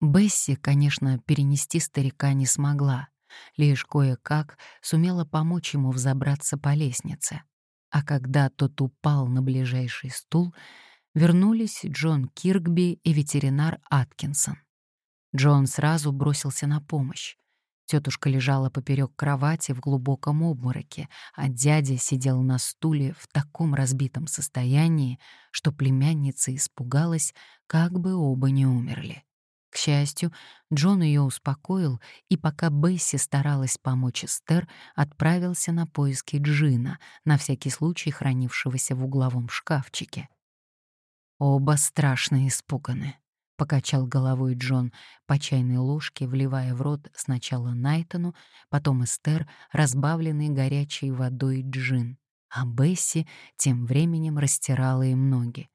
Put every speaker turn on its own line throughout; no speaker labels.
Бесси, конечно, перенести старика не смогла, лишь кое-как сумела помочь ему взобраться по лестнице. А когда тот упал на ближайший стул, вернулись Джон Киркби и ветеринар Аткинсон. Джон сразу бросился на помощь. Тетушка лежала поперек кровати в глубоком обмороке, а дядя сидел на стуле в таком разбитом состоянии, что племянница испугалась, как бы оба не умерли. К счастью, Джон ее успокоил, и пока Бесси старалась помочь Эстер, отправился на поиски Джина, на всякий случай хранившегося в угловом шкафчике. Оба страшно испуганы, покачал головой Джон, по чайной ложке вливая в рот сначала Найтону, потом Эстер, разбавленный горячей водой джин, а Бесси тем временем растирала им ноги.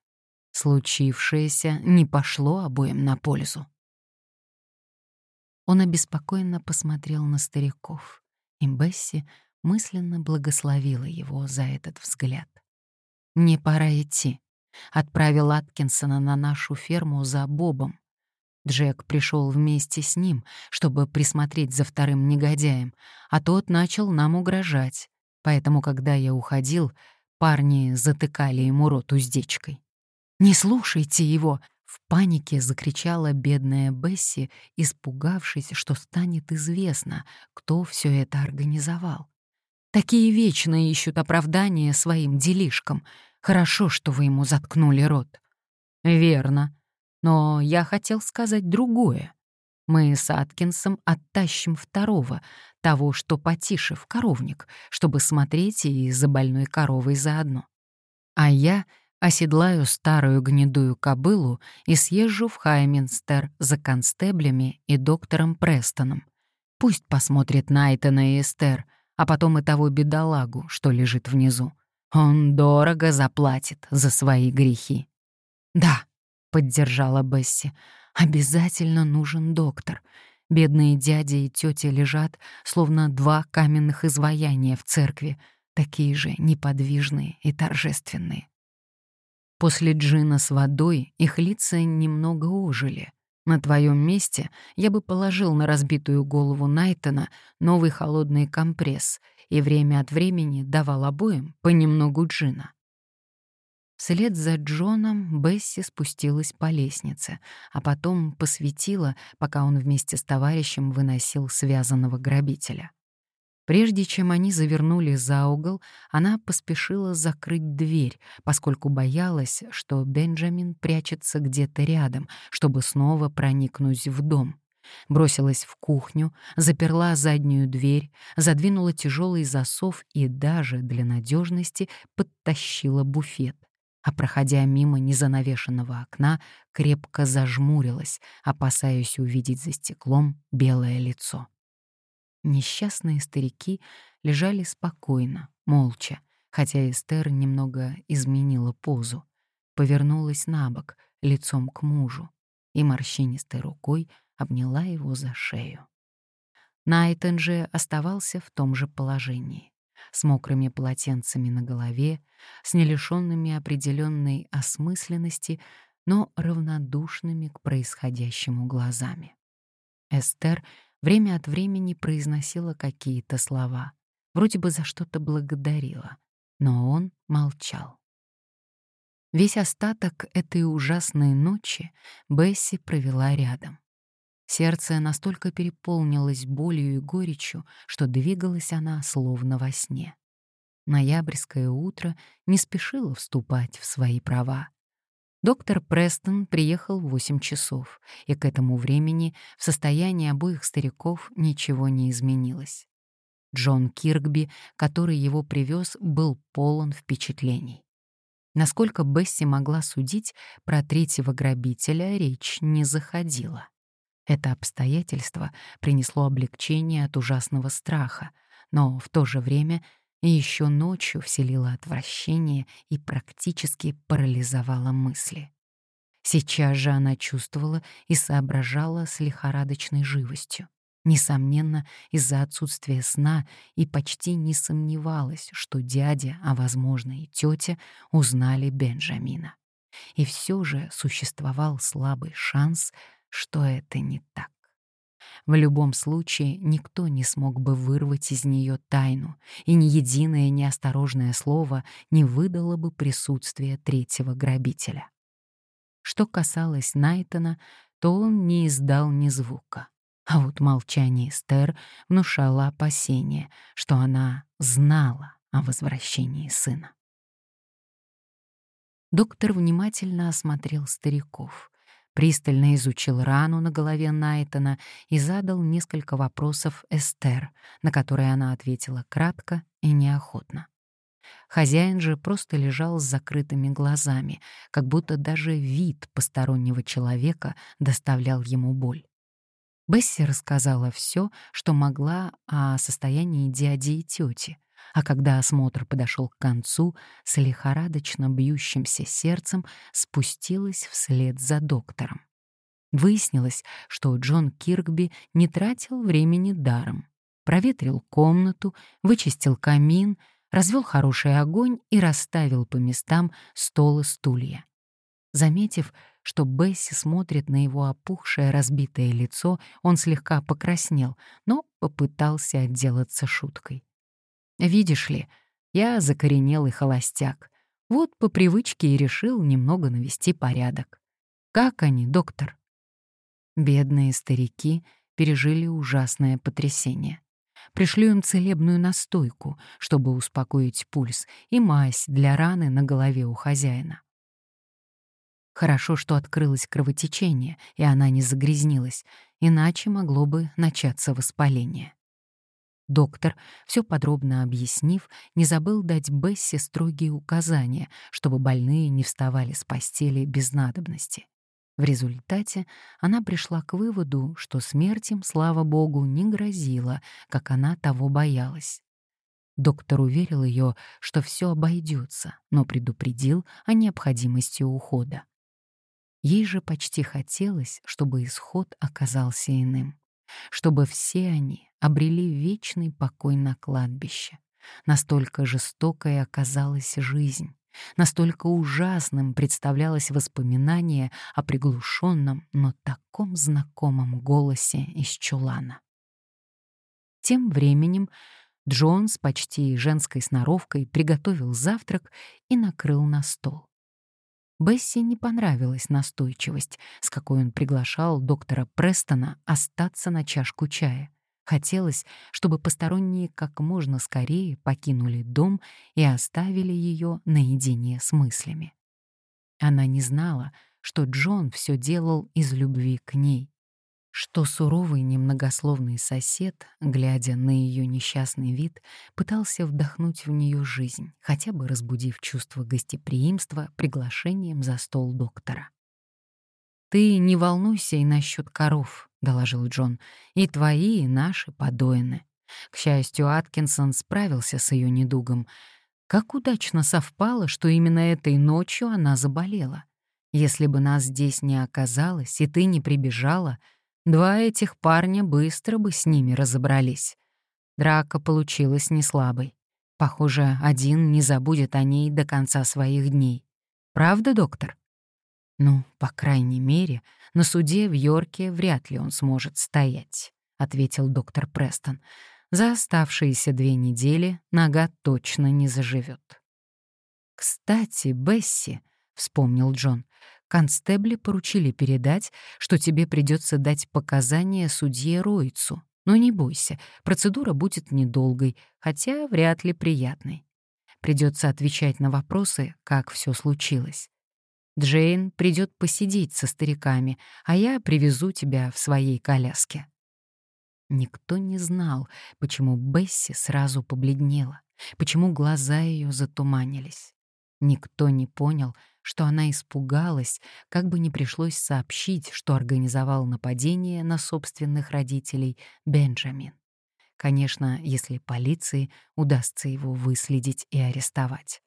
Случившееся не пошло обоим на пользу. Он обеспокоенно посмотрел на стариков, и Бесси мысленно благословила его за этот взгляд. «Мне пора идти», — отправил Аткинсона на нашу ферму за Бобом. Джек пришел вместе с ним, чтобы присмотреть за вторым негодяем, а тот начал нам угрожать, поэтому, когда я уходил, парни затыкали ему рот уздечкой. «Не слушайте его!» В панике закричала бедная Бесси, испугавшись, что станет известно, кто все это организовал. Такие вечно ищут оправдания своим делишкам. Хорошо, что вы ему заткнули рот. Верно. Но я хотел сказать другое. Мы с Аткинсом оттащим второго, того, что потише, в коровник, чтобы смотреть и за больной коровой заодно. А я оседлаю старую гнедую кобылу и съезжу в Хайминстер за констеблями и доктором Престоном. Пусть посмотрит Найтона и Эстер, а потом и того бедолагу, что лежит внизу. Он дорого заплатит за свои грехи. «Да», — поддержала Бесси, — «обязательно нужен доктор. Бедные дядя и тетя лежат, словно два каменных изваяния в церкви, такие же неподвижные и торжественные. После джина с водой их лица немного ожили. На твоем месте я бы положил на разбитую голову Найтона новый холодный компресс и время от времени давал обоим понемногу джина. Вслед за Джоном Бесси спустилась по лестнице, а потом посветила, пока он вместе с товарищем выносил связанного грабителя. Прежде чем они завернули за угол, она поспешила закрыть дверь, поскольку боялась, что Бенджамин прячется где-то рядом, чтобы снова проникнуть в дом. Бросилась в кухню, заперла заднюю дверь, задвинула тяжелый засов и даже для надежности подтащила буфет. А проходя мимо незанавешенного окна, крепко зажмурилась, опасаясь увидеть за стеклом белое лицо. Несчастные старики лежали спокойно, молча, хотя Эстер немного изменила позу, повернулась на бок, лицом к мужу, и морщинистой рукой обняла его за шею. Найтон же оставался в том же положении, с мокрыми полотенцами на голове, с нелишенными определенной осмысленности, но равнодушными к происходящему глазами. Эстер время от времени произносила какие-то слова, вроде бы за что-то благодарила, но он молчал. Весь остаток этой ужасной ночи Бесси провела рядом. Сердце настолько переполнилось болью и горечью, что двигалась она словно во сне. Ноябрьское утро не спешило вступать в свои права. Доктор Престон приехал в 8 часов, и к этому времени в состоянии обоих стариков ничего не изменилось. Джон Киркби, который его привез, был полон впечатлений. Насколько Бесси могла судить, про третьего грабителя речь не заходила. Это обстоятельство принесло облегчение от ужасного страха, но в то же время и еще ночью вселила отвращение и практически парализовала мысли. Сейчас же она чувствовала и соображала с лихорадочной живостью. Несомненно, из-за отсутствия сна и почти не сомневалась, что дядя, а возможно и тетя, узнали Бенджамина. И все же существовал слабый шанс, что это не так. В любом случае никто не смог бы вырвать из нее тайну, и ни единое неосторожное слово не выдало бы присутствия третьего грабителя. Что касалось Найтона, то он не издал ни звука. А вот молчание Эстер внушало опасение, что она знала о возвращении сына. Доктор внимательно осмотрел стариков, пристально изучил рану на голове Найтона и задал несколько вопросов Эстер, на которые она ответила кратко и неохотно. Хозяин же просто лежал с закрытыми глазами, как будто даже вид постороннего человека доставлял ему боль. Бесси рассказала все, что могла о состоянии дяди и тети, а когда осмотр подошел к концу, с лихорадочно бьющимся сердцем спустилась вслед за доктором. Выяснилось, что Джон Киркби не тратил времени даром. Проветрил комнату, вычистил камин — развел хороший огонь и расставил по местам стол и стулья. Заметив, что Бесси смотрит на его опухшее разбитое лицо, он слегка покраснел, но попытался отделаться шуткой. «Видишь ли, я закоренелый холостяк. Вот по привычке и решил немного навести порядок. Как они, доктор?» Бедные старики пережили ужасное потрясение. Пришлю им целебную настойку, чтобы успокоить пульс, и мазь для раны на голове у хозяина. Хорошо, что открылось кровотечение, и она не загрязнилась, иначе могло бы начаться воспаление. Доктор, все подробно объяснив, не забыл дать Бессе строгие указания, чтобы больные не вставали с постели без надобности. В результате она пришла к выводу, что смерть им, слава богу, не грозила, как она того боялась. Доктор уверил ее, что все обойдется, но предупредил о необходимости ухода. Ей же почти хотелось, чтобы исход оказался иным, чтобы все они обрели вечный покой на кладбище. Настолько жестокой оказалась жизнь, Настолько ужасным представлялось воспоминание о приглушенном, но таком знакомом голосе из чулана. Тем временем Джон с почти женской сноровкой приготовил завтрак и накрыл на стол. Бесси не понравилась настойчивость, с какой он приглашал доктора Престона остаться на чашку чая. Хотелось, чтобы посторонние как можно скорее покинули дом и оставили ее наедине с мыслями. Она не знала, что Джон все делал из любви к ней, что суровый немногословный сосед, глядя на ее несчастный вид, пытался вдохнуть в нее жизнь, хотя бы разбудив чувство гостеприимства приглашением за стол доктора. «Ты не волнуйся и насчет коров», — доложил Джон, — «и твои, и наши подоены». К счастью, Аткинсон справился с ее недугом. Как удачно совпало, что именно этой ночью она заболела. Если бы нас здесь не оказалось, и ты не прибежала, два этих парня быстро бы с ними разобрались. Драка получилась не слабой. Похоже, один не забудет о ней до конца своих дней. Правда, доктор? «Ну, по крайней мере, на суде в Йорке вряд ли он сможет стоять», — ответил доктор Престон. «За оставшиеся две недели нога точно не заживет». «Кстати, Бесси», — вспомнил Джон, — «констебли поручили передать, что тебе придется дать показания судье Ройцу. Но не бойся, процедура будет недолгой, хотя вряд ли приятной. Придется отвечать на вопросы, как все случилось. Джейн придет посидеть со стариками, а я привезу тебя в своей коляске». Никто не знал, почему Бесси сразу побледнела, почему глаза ее затуманились. Никто не понял, что она испугалась, как бы не пришлось сообщить, что организовал нападение на собственных родителей Бенджамин. Конечно, если полиции удастся его выследить и арестовать.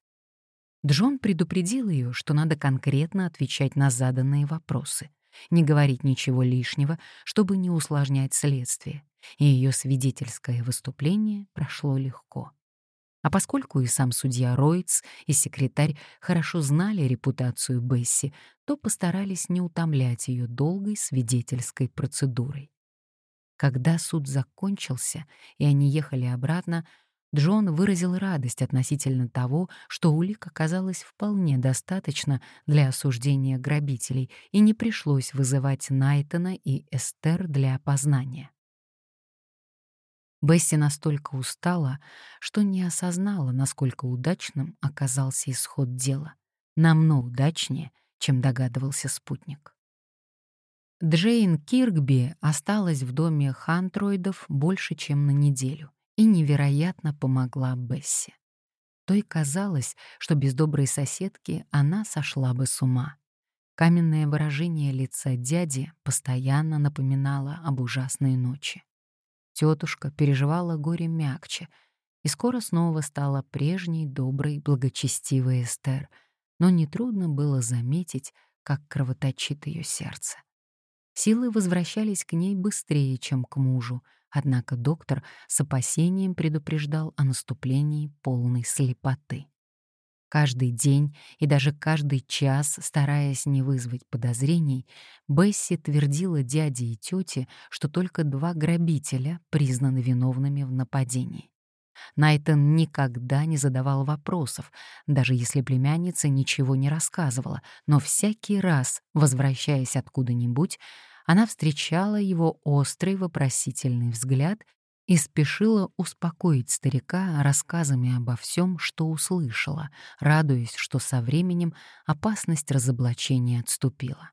Джон предупредил ее, что надо конкретно отвечать на заданные вопросы, не говорить ничего лишнего, чтобы не усложнять следствие, и ее свидетельское выступление прошло легко. А поскольку и сам судья Ройтс, и секретарь хорошо знали репутацию Бесси, то постарались не утомлять ее долгой свидетельской процедурой. Когда суд закончился, и они ехали обратно, Джон выразил радость относительно того, что улик оказалось вполне достаточно для осуждения грабителей, и не пришлось вызывать Найтона и Эстер для опознания. Бесси настолько устала, что не осознала, насколько удачным оказался исход дела. Намного удачнее, чем догадывался спутник. Джейн Киркби осталась в доме Хантроидов больше, чем на неделю, и невероятно помогла Бесси. Той казалось, что без доброй соседки она сошла бы с ума. Каменное выражение лица дяди постоянно напоминало об ужасной ночи. Тетушка переживала горе мягче и скоро снова стала прежней доброй, благочестивой Эстер, но нетрудно было заметить, как кровоточит ее сердце. Силы возвращались к ней быстрее, чем к мужу, однако доктор с опасением предупреждал о наступлении полной слепоты. Каждый день и даже каждый час, стараясь не вызвать подозрений, Бесси твердила дяде и тете, что только два грабителя признаны виновными в нападении. Найтон никогда не задавал вопросов, даже если племянница ничего не рассказывала, но всякий раз, возвращаясь откуда-нибудь, она встречала его острый вопросительный взгляд и спешила успокоить старика рассказами обо всем, что услышала, радуясь, что со временем опасность разоблачения отступила.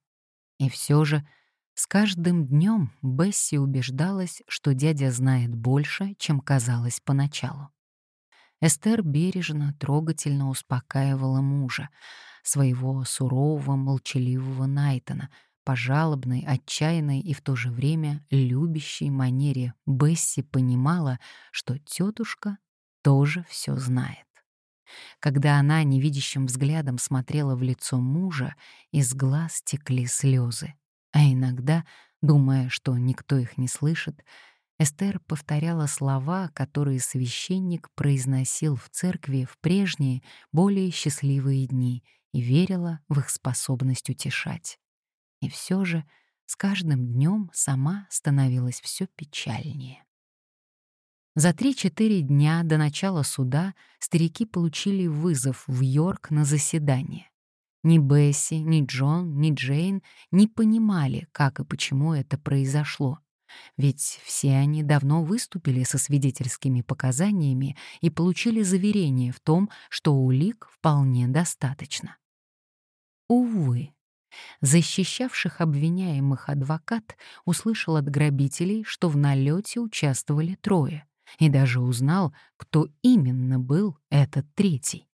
И все же с каждым днем Бесси убеждалась, что дядя знает больше, чем казалось поначалу. Эстер бережно, трогательно успокаивала мужа, своего сурового, молчаливого Найтона, по жалобной, отчаянной и в то же время любящей манере Бесси понимала, что тетушка тоже все знает. Когда она невидящим взглядом смотрела в лицо мужа, из глаз текли слезы, а иногда, думая, что никто их не слышит, Эстер повторяла слова, которые священник произносил в церкви в прежние, более счастливые дни и верила в их способность утешать. И все же с каждым днем сама становилась все печальнее. За три-четыре дня до начала суда старики получили вызов в Йорк на заседание. Ни Бесси, ни Джон, ни Джейн не понимали, как и почему это произошло. Ведь все они давно выступили со свидетельскими показаниями и получили заверение в том, что улик вполне достаточно. Увы, Защищавших обвиняемых адвокат услышал от грабителей, что в налете участвовали трое, и даже узнал, кто именно был этот третий.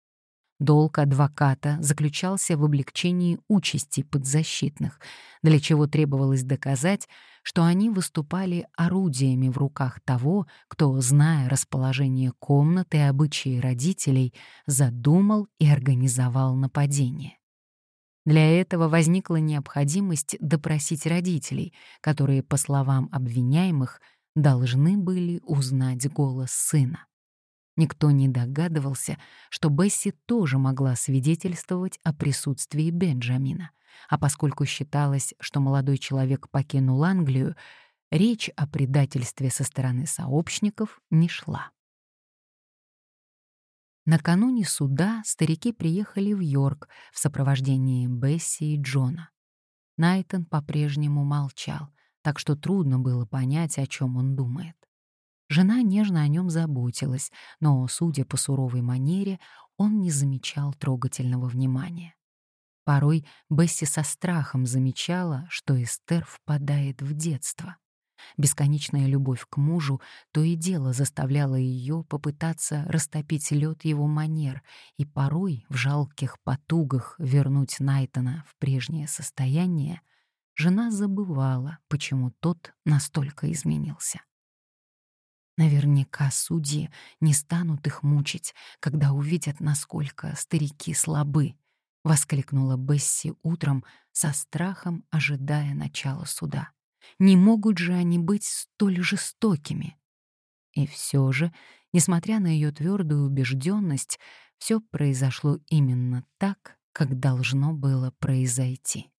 Долг адвоката заключался в облегчении участи подзащитных, для чего требовалось доказать, что они выступали орудиями в руках того, кто, зная расположение комнаты и обычаи родителей, задумал и организовал нападение. Для этого возникла необходимость допросить родителей, которые, по словам обвиняемых, должны были узнать голос сына. Никто не догадывался, что Бесси тоже могла свидетельствовать о присутствии Бенджамина, а поскольку считалось, что молодой человек покинул Англию, речь о предательстве со стороны сообщников не шла. Накануне суда старики приехали в Йорк в сопровождении Бесси и Джона. Найтон по-прежнему молчал, так что трудно было понять, о чем он думает. Жена нежно о нем заботилась, но, судя по суровой манере, он не замечал трогательного внимания. Порой Бесси со страхом замечала, что Эстер впадает в детство. Бесконечная любовь к мужу то и дело заставляла ее попытаться растопить лед его манер и порой в жалких потугах вернуть Найтона в прежнее состояние, жена забывала, почему тот настолько изменился. Наверняка судьи не станут их мучить, когда увидят, насколько старики слабы, — воскликнула Бесси утром со страхом, ожидая начала суда. Не могут же они быть столь жестокими. И все же, несмотря на ее твердую убежденность, все произошло именно так, как должно было произойти.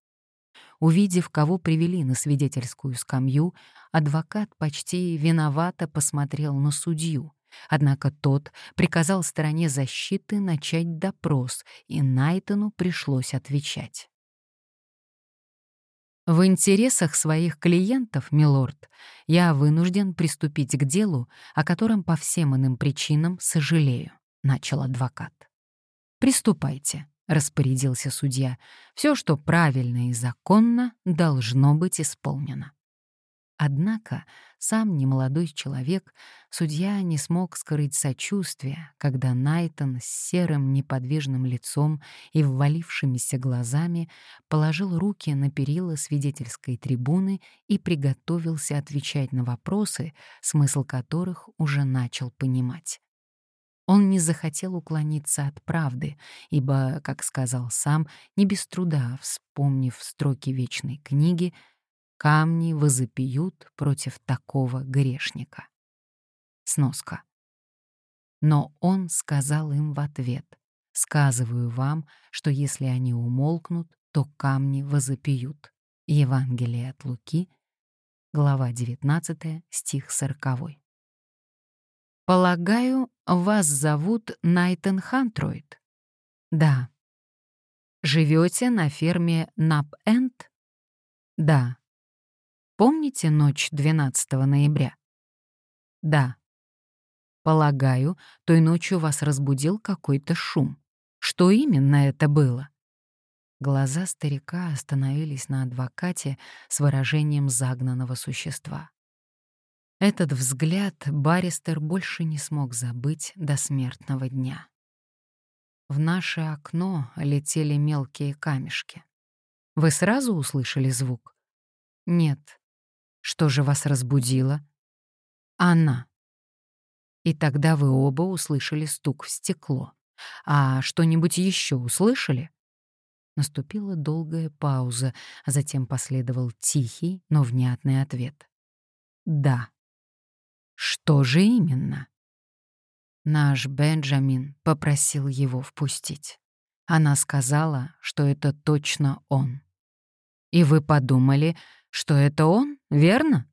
Увидев, кого привели на свидетельскую скамью, адвокат почти виновато посмотрел на судью, однако тот приказал стороне защиты начать допрос, и Найтону пришлось отвечать. В интересах своих клиентов, милорд, я вынужден приступить к делу, о котором по всем иным причинам сожалею, начал адвокат. Приступайте, распорядился судья. Все, что правильно и законно, должно быть исполнено. Однако сам немолодой человек, судья не смог скрыть сочувствия, когда Найтон с серым неподвижным лицом и ввалившимися глазами положил руки на перила свидетельской трибуны и приготовился отвечать на вопросы, смысл которых уже начал понимать. Он не захотел уклониться от правды, ибо, как сказал сам, не без труда, вспомнив строки вечной книги, камни возопьют против такого грешника. Сноска. Но он сказал им в ответ, «Сказываю вам, что если они умолкнут, то камни возопьют». Евангелие от Луки, глава 19, стих 40. «Полагаю, вас зовут Найтон Хантроид?» «Да». «Живете на ферме Нап-Энд?» «Да». Помните ночь 12 ноября? Да. Полагаю, той ночью вас разбудил какой-то шум. Что именно это было? Глаза старика остановились на адвокате с выражением загнанного существа. Этот взгляд баристер больше не смог забыть до смертного дня. В наше окно летели мелкие камешки. Вы сразу услышали звук? Нет, что же вас разбудило? Она. И тогда вы оба услышали стук в стекло. А что-нибудь еще услышали? Наступила долгая пауза, а затем последовал тихий, но внятный ответ. Да. Что же именно? Наш Бенджамин попросил его впустить. Она сказала, что это точно он. И вы подумали, что это он, верно?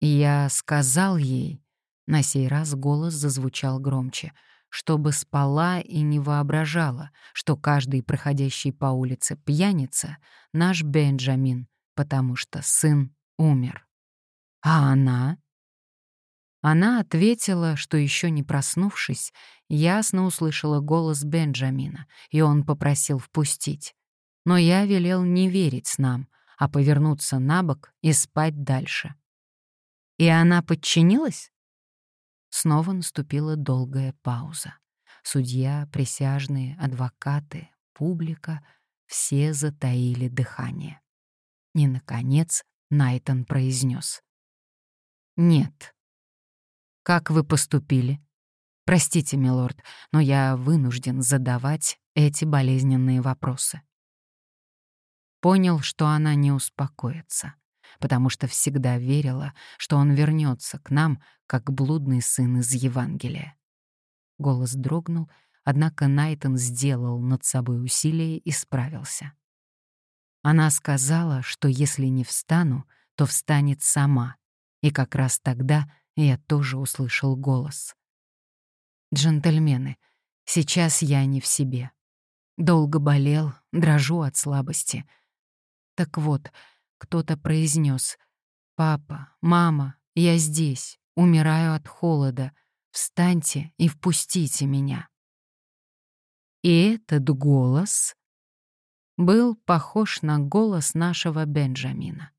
Я сказал ей, на сей раз голос зазвучал громче, чтобы спала и не воображала, что каждый проходящий по улице пьяница — наш Бенджамин, потому что сын умер. А она? Она ответила, что еще не проснувшись, ясно услышала голос Бенджамина, и он попросил впустить. Но я велел не верить нам, а повернуться на бок и спать дальше. И она подчинилась? Снова наступила долгая пауза. Судья, присяжные, адвокаты, публика — все затаили дыхание. И, наконец, Найтон произнес. «Нет». «Как вы поступили?» «Простите, милорд, но я вынужден задавать эти болезненные вопросы» понял, что она не успокоится, потому что всегда верила, что он вернется к нам, как блудный сын из Евангелия. Голос дрогнул, однако Найтон сделал над собой усилие и справился. Она сказала, что если не встану, то встанет сама, и как раз тогда я тоже услышал голос. «Джентльмены, сейчас я не в себе. Долго болел, дрожу от слабости — так вот, кто-то произнес: «Папа, мама, я здесь, умираю от холода. Встаньте и впустите меня». И этот голос был похож на голос нашего Бенджамина.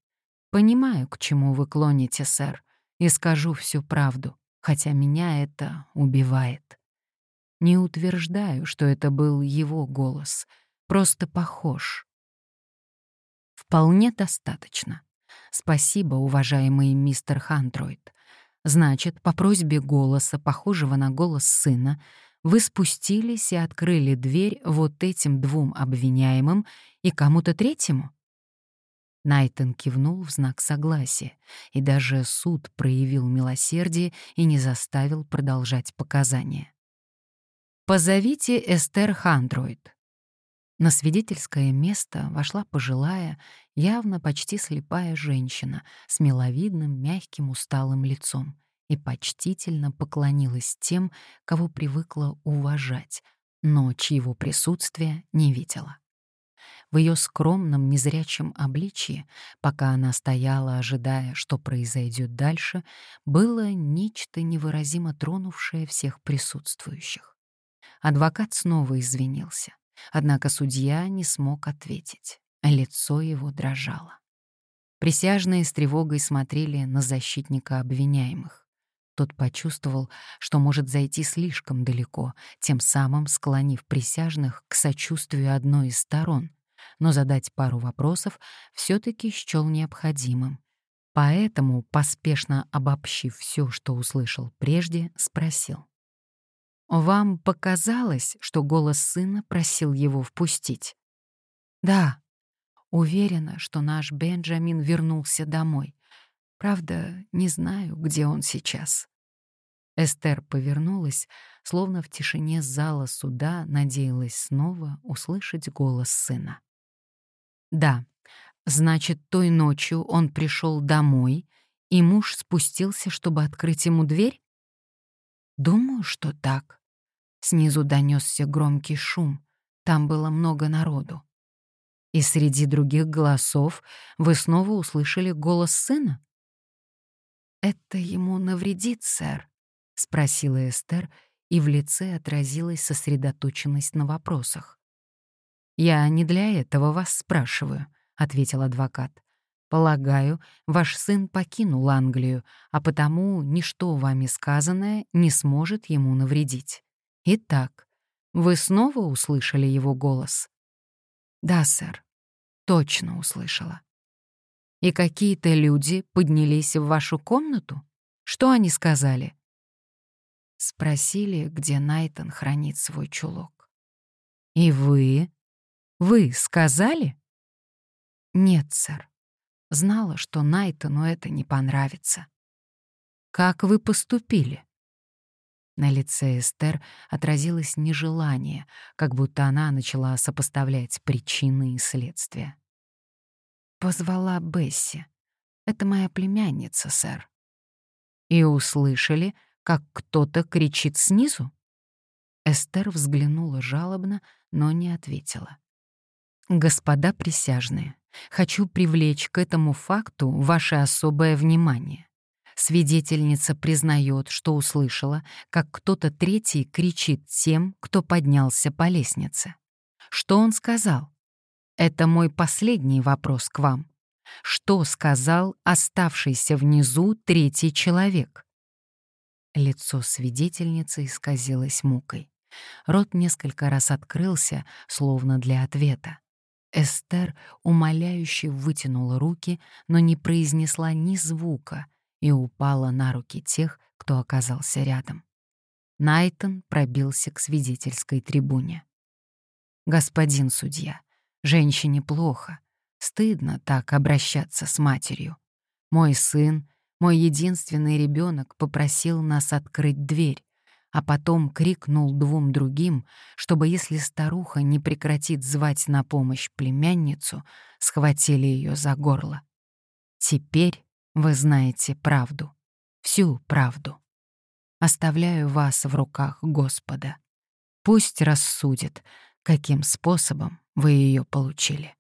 Понимаю, к чему вы клоните, сэр, и скажу всю правду, хотя меня это убивает. Не утверждаю, что это был его голос, просто похож. Вполне достаточно. Спасибо, уважаемый мистер Хантроид. Значит, по просьбе голоса, похожего на голос сына, вы спустились и открыли дверь вот этим двум обвиняемым и кому-то третьему? Найтон кивнул в знак согласия, и даже суд проявил милосердие и не заставил продолжать показания. «Позовите Эстер Хандроид». На свидетельское место вошла пожилая, явно почти слепая женщина с миловидным, мягким, усталым лицом и почтительно поклонилась тем, кого привыкла уважать, но чьего присутствия не видела. В ее скромном незрячем обличье, пока она стояла, ожидая, что произойдет дальше, было нечто невыразимо тронувшее всех присутствующих. Адвокат снова извинился, однако судья не смог ответить. Лицо его дрожало. Присяжные с тревогой смотрели на защитника обвиняемых. Тот почувствовал, что может зайти слишком далеко, тем самым склонив присяжных к сочувствию одной из сторон, но задать пару вопросов все-таки счел необходимым. Поэтому, поспешно обобщив все, что услышал прежде, спросил. «Вам показалось, что голос сына просил его впустить?» «Да. Уверена, что наш Бенджамин вернулся домой. Правда, не знаю, где он сейчас». Эстер повернулась, словно в тишине зала суда надеялась снова услышать голос сына. Да, значит, той ночью он пришел домой, и муж спустился, чтобы открыть ему дверь? Думаю, что так. Снизу донесся громкий шум. Там было много народу. И среди других голосов вы снова услышали голос сына? «Это ему навредит, сэр?» — спросила Эстер, и в лице отразилась сосредоточенность на вопросах. «Я не для этого вас спрашиваю», — ответил адвокат. «Полагаю, ваш сын покинул Англию, а потому ничто вами сказанное не сможет ему навредить. Итак, вы снова услышали его голос?» «Да, сэр, точно услышала». «И какие-то люди поднялись в вашу комнату? Что они сказали?» Спросили, где Найтон хранит свой чулок. «И вы вы сказали? Нет, сэр. Знала, что Найтону это не понравится. Как вы поступили? На лице Эстер отразилось нежелание, как будто она начала сопоставлять причины и следствия. Позвала Бесси. Это моя племянница, сэр. И услышали, как кто-то кричит снизу? Эстер взглянула жалобно, но не ответила. Господа присяжные, хочу привлечь к этому факту ваше особое внимание. Свидетельница признает, что услышала, как кто-то третий кричит тем, кто поднялся по лестнице. Что он сказал? Это мой последний вопрос к вам. Что сказал оставшийся внизу третий человек? Лицо свидетельницы исказилось мукой. Рот несколько раз открылся, словно для ответа. Эстер умоляюще вытянула руки, но не произнесла ни звука и упала на руки тех, кто оказался рядом. Найтон пробился к свидетельской трибуне. «Господин судья, женщине плохо. Стыдно так обращаться с матерью. Мой сын, мой единственный ребенок, попросил нас открыть дверь а потом крикнул двум другим, чтобы, если старуха не прекратит звать на помощь племянницу, схватили ее за горло. Теперь вы знаете правду, всю правду. Оставляю вас в руках Господа. Пусть рассудит, каким способом вы ее получили.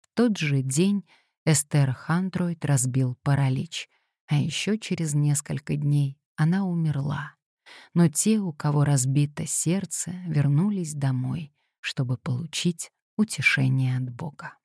В тот же день Эстер Хандроид разбил паралич, а еще через несколько дней она умерла но те, у кого разбито сердце, вернулись домой, чтобы получить утешение от Бога.